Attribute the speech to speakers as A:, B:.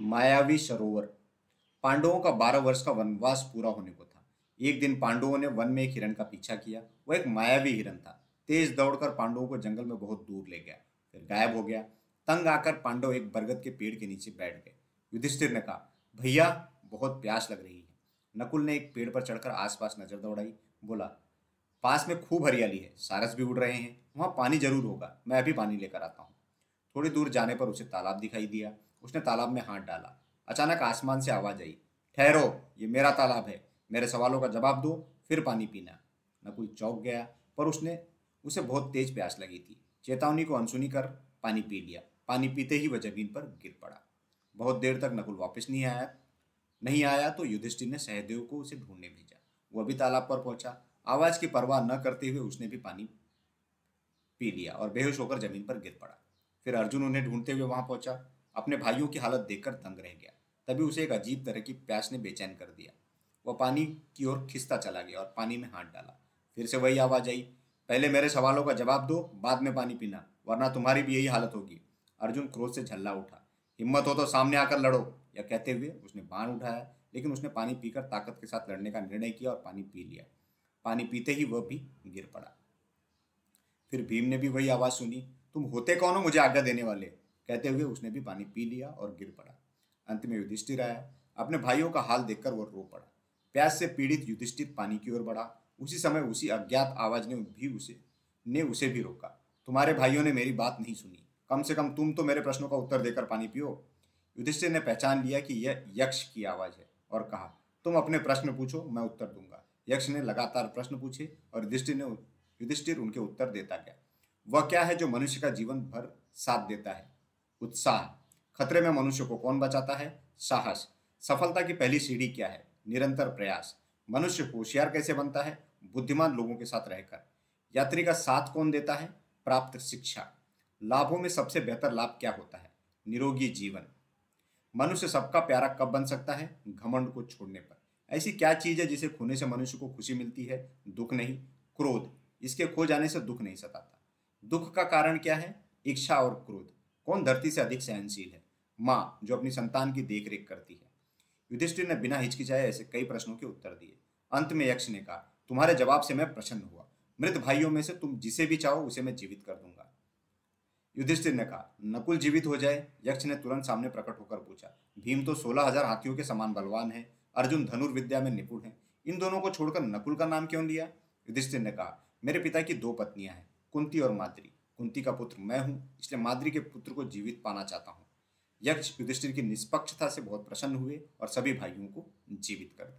A: मायावी सरोवर। पांडवों का बारह वर्ष का वनवास पूरा होने को था। एक दिन पांडवों ने वन में एक हिरण का पीछा किया। वह एक मायावी हिरण था। तेज दौड़कर पांडवों को जंगल में बहुत दूर ले गया। फिर गायब हो गया। तंग आकर पांडव एक बरगद के पेड़ के नीचे बैठ गए। युधिष्ठिर ने कहा, भैया, बहुत प्यास लग रही है। नकुल ने एक पेड़ पर चढ़कर आसपास नज़र दौड़ाई। बोला, पास में खूब हरियाली है। सारस भी उड़ रहे हैं। वहाँ पानी ज़रूर होगा। मैं अभी पानी लेकर आता हूँ। थोड़ी दूर जाने पर उसे तालाब दिखाई दिया। उसने तालाब में हाथ डाला। अचानक आसमान से आवाज़ आई, ठहरो, ये मेरा तालाब है। मेरे सवालों का जवाब दो, फिर पानी पीना। नकुल चौंक गया, पर उसने, उसे बहुत तेज प्यास लगी थी। चेतावनी को अनसुनी कर पानी पी लिया। पानी पीते ही वह ज़मीन पर गिर पड़ा। बहुत देर तक नकुल वापस नहीं आया। नहीं आया तो युधिष्ठिर ने सहदेव को उसे ढूँढने भेजा। वह भी तालाब पर पहुँचा। आवाज़ की परवाह न करते हुए उसने भी पानी पी लिया और बेहोश होकर ज़मीन पर गिर पड़ा। फिर अर्जुन उन्हें ढूंढते हुए वहाँ पहुँचा। अपने भाइयों की हालत देखकर तंग रह गया। तभी उसे एक अजीब तरह की प्यास ने बेचैन कर दिया। वह पानी की ओर खिसता चला गया और पानी में हाथ डाला। फिर से वही आवाज़ आई, पहले मेरे सवालों का जवाब दो, बाद में पानी पीना, वरना तुम्हारी भी यही हालत होगी। अर्जुन क्रोध से झल्ला उठा। हिम्मत हो तो सामने आकर लड़ो। या कहते हुए उसने बाण उठाया, लेकिन उसने पानी पीकर ताकत के साथ लड़ने का निर्णय किया और पानी पी लिया। पानी पीते ही वह भी गिर पड़ा। फिर भीम ने भी वही आवाज़ सुनी, तुम होते कौन हो मुझे आज्ञा देने वाले? कहते हुए उसने भी पानी पी लिया और गिर पड़ा। अंत में युधिष्ठिर आया। अपने भाइयों का हाल देखकर वह रो पड़ा। प्यास से पीड़ित युधिष्ठिर पानी की ओर बढ़ा। उसी समय उसी अज्ञात आवाज़ ने भी उसे, ने उसे भी रोका। तुम्हारे भाइयों ने मेरी बात नहीं सुनी। कम से कम तुम तो मेरे प्रश्नों का उत्तर देकर पानी पियो। युधिष्ठिर ने पहचान लिया कि यह यक्ष की आवाज़ है और कहा, तुम अपने प्रश्न पूछो, मैं उत्तर दूँगा। यक्ष ने लगातार प्रश्न पूछे और युधिष्ठिर ने, युधिष्ठिर उनके उत्तर देता गया। वह क्या है जो मनुष्य का जीवन भर साथ देता है? उत्साह। खतरे में मनुष्य को कौन बचाता है? साहस। सफलता की पहली सीढ़ी क्या है? निरंतर प्रयास। मनुष्य होशियार कैसे बनता है? बुद्धिमान लोगों के साथ रहकर। यात्री का साथ कौन देता है? प्राप्त शिक्षा। लाभों में सबसे बेहतर लाभ क्या होता है? निरोगी जीवन। मनुष्य सबका प्यारा कब बन सकता है? घमंड को छोड़ने पर। ऐसी क्या चीज़ है जिसे खोने से मनुष्य को खुशी मिलती है? दुख नहीं। क्रोध। इसके खो जाने से दुख नहीं सताता। दुख का कारण क्या है? इच्छा और क्रोध। कौन धरती से अधिक सहनशील है? माँ, जो अपनी संतान की देखरेख करती है। युधिष्ठिर ने बिना हिचकिचाए ऐसे कई प्रश्नों के उत्तर दिए। अंत में यक्ष ने कहा, तुम्हारे जवाब से मैं प्रसन्न हुआ। मृत भाइयों में से तुम जिसे भी चाहो, उसे मैं जीवित कर दूँगा। युधिष्ठिर ने कहा, नकुल जीवित हो जाए? यक्ष ने तुरंत सामने प्रकट होकर पूछा, भीम तो सोलह हज़ार हाथियों के समान बलवान है, अर्जुन धनुर्विद्या में निपुण है। इन दोनों को छोड़कर नकुल का नाम क्यों लिया? युधिष्ठिर ने कहा, मेरे पिता की दो पत्नियाँ हैं, कुंती और माद्री। कुंती का पुत्र मैं हूँ, इसलिए माद्री के पुत्र को जीवित पाना चाहता हूँ। यक्ष युधिष्ठिर की निष्पक्षता से बहुत प्रसन्न हुए और सभी भाइयों को जीवित कर